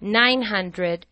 nine hundred